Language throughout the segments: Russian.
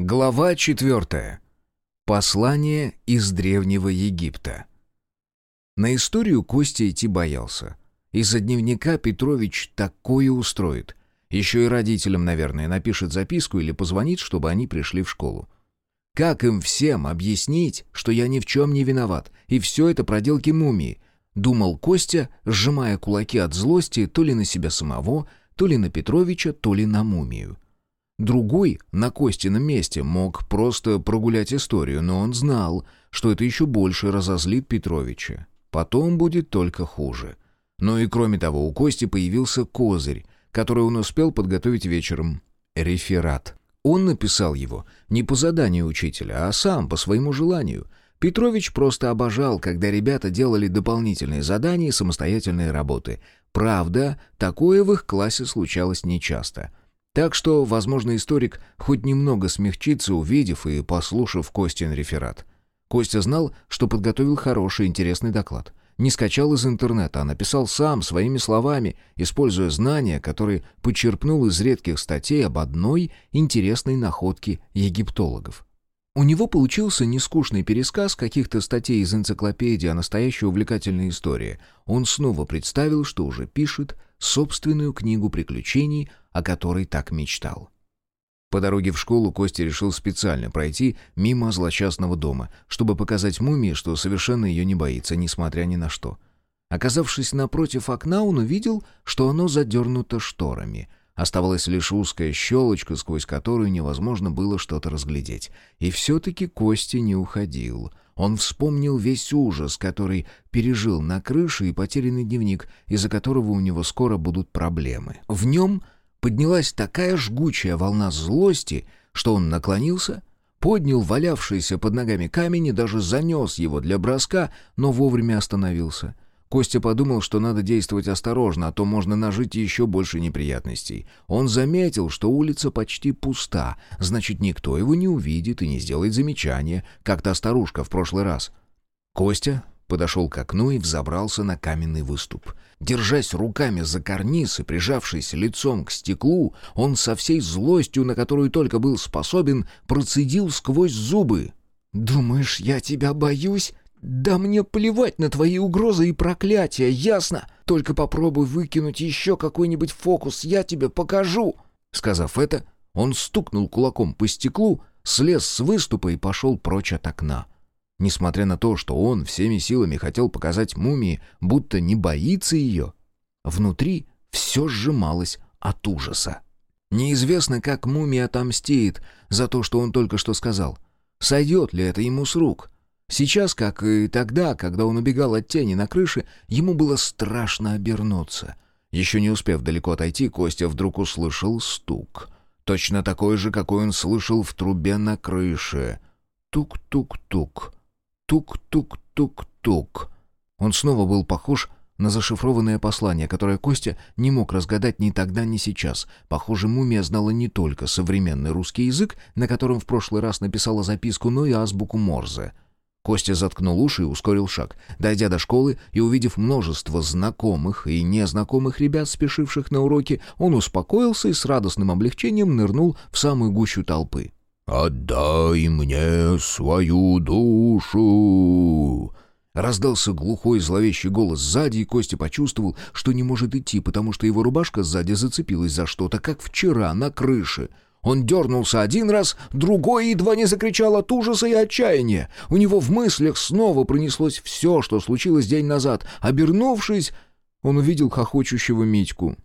Глава четвертая. Послание из Древнего Египта. На историю Костя идти боялся. Из-за дневника Петрович такое устроит. Еще и родителям, наверное, напишет записку или позвонит, чтобы они пришли в школу. Как им всем объяснить, что я ни в чем не виноват, и все это проделки мумии? Думал Костя, сжимая кулаки от злости то ли на себя самого, то ли на Петровича, то ли на мумию. Другой на Костином месте мог просто прогулять историю, но он знал, что это еще больше разозлит Петровича. Потом будет только хуже. Но и кроме того, у Кости появился козырь, который он успел подготовить вечером. Реферат. Он написал его не по заданию учителя, а сам, по своему желанию. Петрович просто обожал, когда ребята делали дополнительные задания и самостоятельные работы. Правда, такое в их классе случалось нечасто — так что, возможно, историк хоть немного смягчится, увидев и послушав Костин реферат. Костя знал, что подготовил хороший, интересный доклад. Не скачал из интернета, а написал сам, своими словами, используя знания, которые подчерпнул из редких статей об одной интересной находке египтологов. У него получился нескучный пересказ каких-то статей из энциклопедии, а настоящая увлекательная история. Он снова представил, что уже пишет собственную книгу приключений, о которой так мечтал. По дороге в школу Костя решил специально пройти мимо злосчастного дома, чтобы показать мумии, что совершенно ее не боится, несмотря ни на что. Оказавшись напротив окна, он увидел, что оно задернуто шторами. Оставалась лишь узкая щелочка, сквозь которую невозможно было что-то разглядеть. И все-таки Костя не уходил — он вспомнил весь ужас, который пережил на крыше и потерянный дневник, из-за которого у него скоро будут проблемы. В нем поднялась такая жгучая волна злости, что он наклонился, поднял валявшийся под ногами камень и даже занес его для броска, но вовремя остановился — Костя подумал, что надо действовать осторожно, а то можно нажить еще больше неприятностей. Он заметил, что улица почти пуста, значит, никто его не увидит и не сделает замечания, как та старушка в прошлый раз. Костя подошел к окну и взобрался на каменный выступ. Держась руками за карниз и прижавшись лицом к стеклу, он со всей злостью, на которую только был способен, процедил сквозь зубы. «Думаешь, я тебя боюсь?» «Да мне плевать на твои угрозы и проклятия, ясно? Только попробуй выкинуть еще какой-нибудь фокус, я тебе покажу!» Сказав это, он стукнул кулаком по стеклу, слез с выступа и пошел прочь от окна. Несмотря на то, что он всеми силами хотел показать мумии, будто не боится ее, внутри все сжималось от ужаса. Неизвестно, как мумия отомстит за то, что он только что сказал. Сойдет ли это ему с рук? Сейчас, как и тогда, когда он убегал от тени на крыше, ему было страшно обернуться. Еще не успев далеко отойти, Костя вдруг услышал стук. Точно такой же, какой он слышал в трубе на крыше. Тук-тук-тук. Тук-тук-тук-тук. Он снова был похож на зашифрованное послание, которое Костя не мог разгадать ни тогда, ни сейчас. Похоже, мумия знала не только современный русский язык, на котором в прошлый раз написала записку, но и азбуку Морзе — Костя заткнул уши и ускорил шаг. Дойдя до школы и увидев множество знакомых и незнакомых ребят, спешивших на уроки, он успокоился и с радостным облегчением нырнул в самую гущу толпы. «Отдай мне свою душу!» Раздался глухой зловещий голос сзади, и Костя почувствовал, что не может идти, потому что его рубашка сзади зацепилась за что-то, как вчера на крыше — он дернулся один раз, другой едва не закричал от ужаса и отчаяния. У него в мыслях снова пронеслось все, что случилось день назад. Обернувшись, он увидел хохочущего Митьку.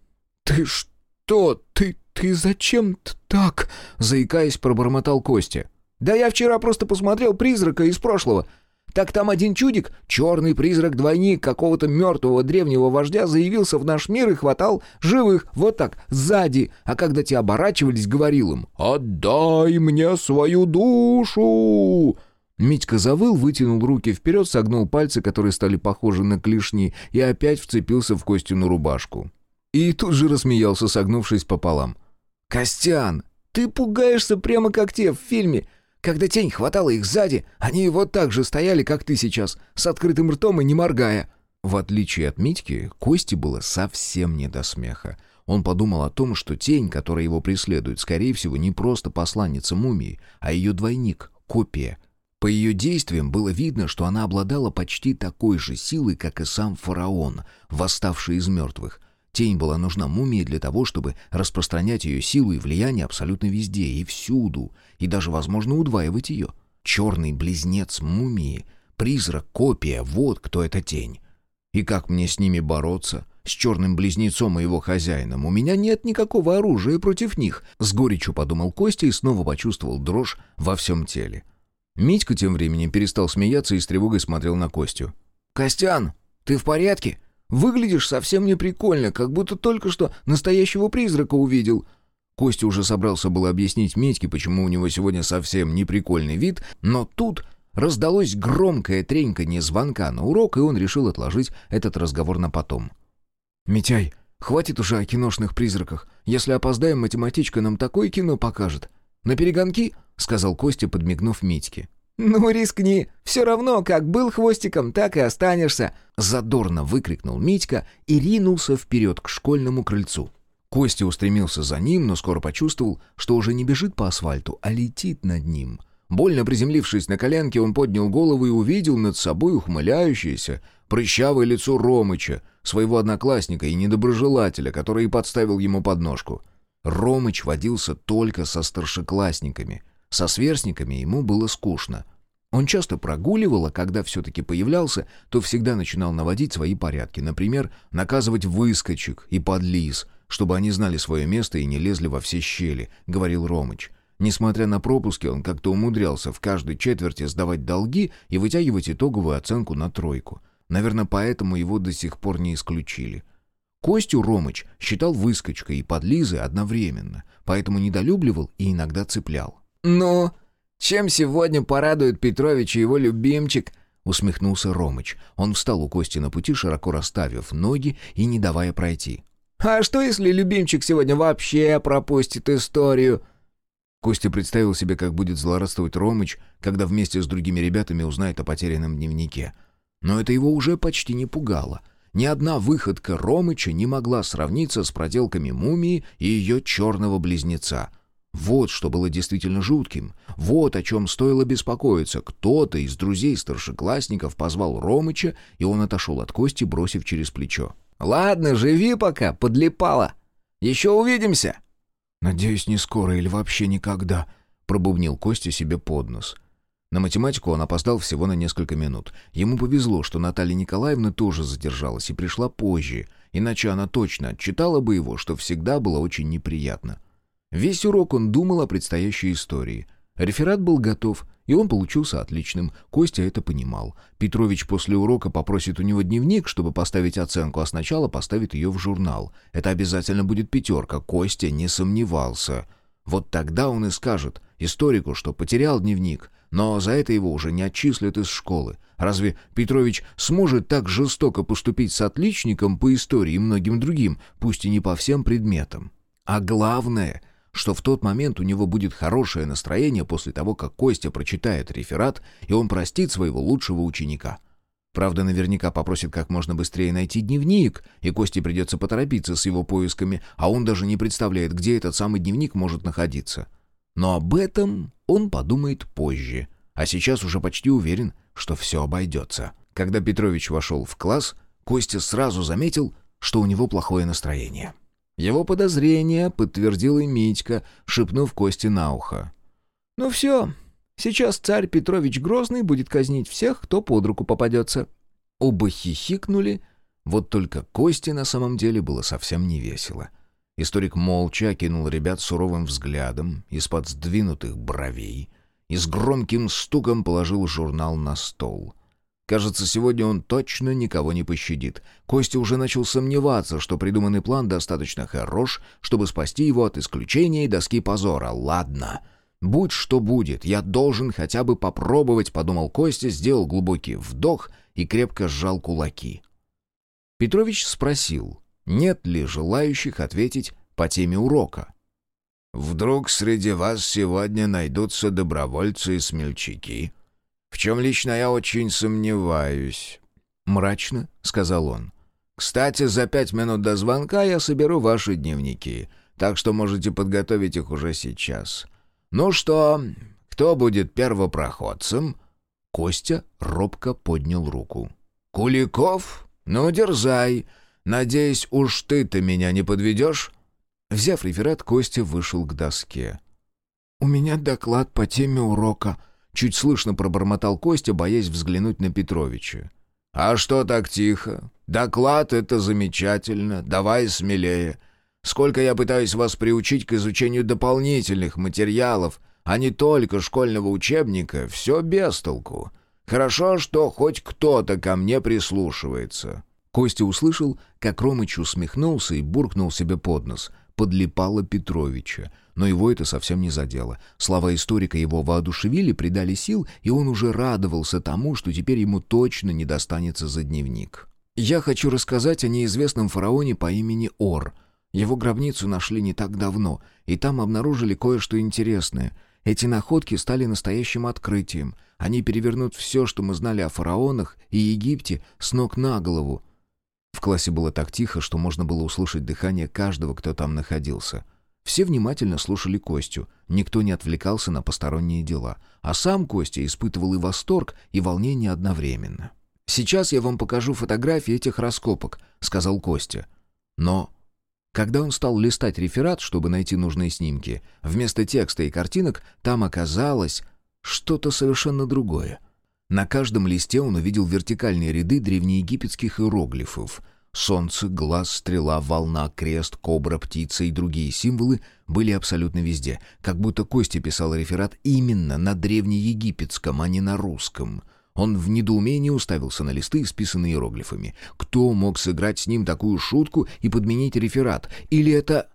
«Ты что? Ты... ты зачем так?» — заикаясь, пробормотал Костя. «Да я вчера просто посмотрел «Призрака» из прошлого. Так там один чудик, черный призрак-двойник какого-то мертвого древнего вождя, заявился в наш мир и хватал живых, вот так, сзади. А когда те оборачивались, говорил им «Отдай мне свою душу!» Митька завыл, вытянул руки вперед, согнул пальцы, которые стали похожи на клешни, и опять вцепился в Костину рубашку. И тут же рассмеялся, согнувшись пополам. «Костян, ты пугаешься прямо как те в фильме!» Когда тень хватала их сзади, они вот так же стояли, как ты сейчас, с открытым ртом и не моргая». В отличие от Митьки, Кости было совсем не до смеха. Он подумал о том, что тень, которая его преследует, скорее всего, не просто посланница мумии, а ее двойник, копия. По ее действиям было видно, что она обладала почти такой же силой, как и сам фараон, восставший из мертвых. Тень была нужна мумии для того, чтобы распространять ее силу и влияние абсолютно везде и всюду, и даже, возможно, удваивать ее. Черный близнец мумии, призрак, копия — вот кто эта тень. И как мне с ними бороться? С черным близнецом и его хозяином? У меня нет никакого оружия против них. С горечью подумал Костя и снова почувствовал дрожь во всем теле. Митька тем временем перестал смеяться и с тревогой смотрел на Костю. «Костян, ты в порядке?» Выглядишь совсем не прикольно, как будто только что настоящего призрака увидел». Костя уже собрался было объяснить Митьке, почему у него сегодня совсем неприкольный вид, но тут раздалось громкое треньканье звонка на урок, и он решил отложить этот разговор на потом. «Митяй, хватит уже о киношных призраках. Если опоздаем, математичка нам такое кино покажет. На перегонки?» — сказал Костя, подмигнув Митьке. «Ну, рискни. Все равно, как был хвостиком, так и останешься!» Задорно выкрикнул Митька и ринулся вперед к школьному крыльцу. Костя устремился за ним, но скоро почувствовал, что уже не бежит по асфальту, а летит над ним. Больно приземлившись на коленке, он поднял голову и увидел над собой ухмыляющееся, прыщавое лицо Ромыча, своего одноклассника и недоброжелателя, который и подставил ему подножку. Ромыч водился только со старшеклассниками — со сверстниками ему было скучно. Он часто прогуливал, а когда все-таки появлялся, то всегда начинал наводить свои порядки. Например, наказывать выскочек и подлиз, чтобы они знали свое место и не лезли во все щели, говорил Ромыч. Несмотря на пропуски, он как-то умудрялся в каждой четверти сдавать долги и вытягивать итоговую оценку на тройку. Наверное, поэтому его до сих пор не исключили. Костю Ромыч считал выскочкой и подлизой одновременно, поэтому недолюбливал и иногда цеплял. «Ну, чем сегодня порадует Петрович и его любимчик?» — усмехнулся Ромыч. Он встал у Кости на пути, широко расставив ноги и не давая пройти. «А что, если любимчик сегодня вообще пропустит историю?» Костя представил себе, как будет злорадствовать Ромыч, когда вместе с другими ребятами узнает о потерянном дневнике. Но это его уже почти не пугало. Ни одна выходка Ромыча не могла сравниться с проделками мумии и ее черного близнеца — вот что было действительно жутким. Вот о чем стоило беспокоиться. Кто-то из друзей-старшеклассников позвал Ромыча, и он отошел от Кости, бросив через плечо. «Ладно, живи пока, подлипала. Еще увидимся». «Надеюсь, не скоро или вообще никогда», — пробубнил Костя себе под нос. На математику он опоздал всего на несколько минут. Ему повезло, что Наталья Николаевна тоже задержалась и пришла позже, иначе она точно отчитала бы его, что всегда было очень неприятно. Весь урок он думал о предстоящей истории. Реферат был готов, и он получился отличным. Костя это понимал. Петрович после урока попросит у него дневник, чтобы поставить оценку, а сначала поставит ее в журнал. Это обязательно будет пятерка. Костя не сомневался. Вот тогда он и скажет историку, что потерял дневник, но за это его уже не отчислят из школы. Разве Петрович сможет так жестоко поступить с отличником по истории и многим другим, пусть и не по всем предметам? А главное — что в тот момент у него будет хорошее настроение после того, как Костя прочитает реферат, и он простит своего лучшего ученика. Правда, наверняка попросит как можно быстрее найти дневник, и Косте придется поторопиться с его поисками, а он даже не представляет, где этот самый дневник может находиться. Но об этом он подумает позже, а сейчас уже почти уверен, что все обойдется. Когда Петрович вошел в класс, Костя сразу заметил, что у него плохое настроение. Его подозрение подтвердил и Митька, шепнув Косте на ухо. «Ну все, сейчас царь Петрович Грозный будет казнить всех, кто под руку попадется». Оба хихикнули, вот только Косте на самом деле было совсем не весело. Историк молча окинул ребят суровым взглядом из-под сдвинутых бровей и с громким стуком положил журнал на стол — Кажется, сегодня он точно никого не пощадит. Костя уже начал сомневаться, что придуманный план достаточно хорош, чтобы спасти его от исключения и доски позора. Ладно, будь что будет, я должен хотя бы попробовать, подумал Костя, сделал глубокий вдох и крепко сжал кулаки. Петрович спросил, нет ли желающих ответить по теме урока. «Вдруг среди вас сегодня найдутся добровольцы и смельчаки?» В чем лично я очень сомневаюсь», — мрачно сказал он. «К Кстати, за пять минут до звонка я соберу ваши дневники, так что можете подготовить их уже сейчас. Ну что, кто будет первопроходцем?» Костя робко поднял руку. «Куликов? Ну, дерзай. Надеюсь, уж ты-то меня не подведешь?» Взяв реферат, Костя вышел к доске. «У меня доклад по теме урока», — чуть слышно пробормотал Костя, боясь взглянуть на Петровича. «А что так тихо? Доклад — это замечательно. Давай смелее. Сколько я пытаюсь вас приучить к изучению дополнительных материалов, а не только школьного учебника, все без толку. Хорошо, что хоть кто-то ко мне прислушивается». Костя услышал, как Ромыч усмехнулся и буркнул себе под нос. Подлипало Петровича. Но его это совсем не задело. Слова историка его воодушевили, придали сил, и он уже радовался тому, что теперь ему точно не достанется за дневник. «Я хочу рассказать о неизвестном фараоне по имени Ор. Его гробницу нашли не так давно, и там обнаружили кое-что интересное — эти находки стали настоящим открытием. Они перевернут все, что мы знали о фараонах и Египте, с ног на голову. Классе было так тихо, что можно было услышать дыхание каждого, кто там находился. Все внимательно слушали Костю, никто не отвлекался на посторонние дела. А сам Костя испытывал и восторг, и волнение одновременно. «Сейчас я вам покажу фотографии этих раскопок», — сказал Костя. Но когда он стал листать реферат, чтобы найти нужные снимки, вместо текста и картинок там оказалось что-то совершенно другое. На каждом листе он увидел вертикальные ряды древнеегипетских иероглифов. Солнце, глаз, стрела, волна, крест, кобра, птица и другие символы были абсолютно везде, как будто Костя писал реферат именно на древнеегипетском, а не на русском — он в недоумении уставился на листы, исписанные иероглифами. Кто мог сыграть с ним такую шутку и подменить реферат? Или это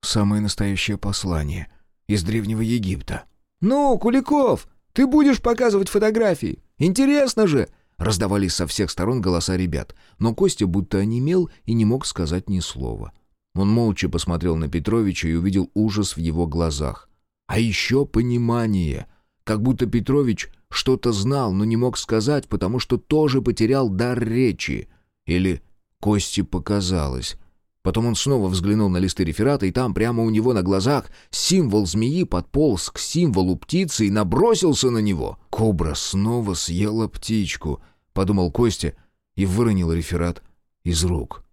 самое настоящее послание из Древнего Египта? «Ну, Куликов, ты будешь показывать фотографии? Интересно же!» Раздавались со всех сторон голоса ребят, но Костя будто онемел и не мог сказать ни слова. Он молча посмотрел на Петровича и увидел ужас в его глазах. А еще понимание, как будто Петрович что-то знал, но не мог сказать, потому что тоже потерял дар речи. Или Кости показалось. Потом он снова взглянул на листы реферата, и там, прямо у него на глазах, символ змеи подполз к символу птицы и набросился на него. «Кобра снова съела птичку», — подумал Костя и выронил реферат из рук.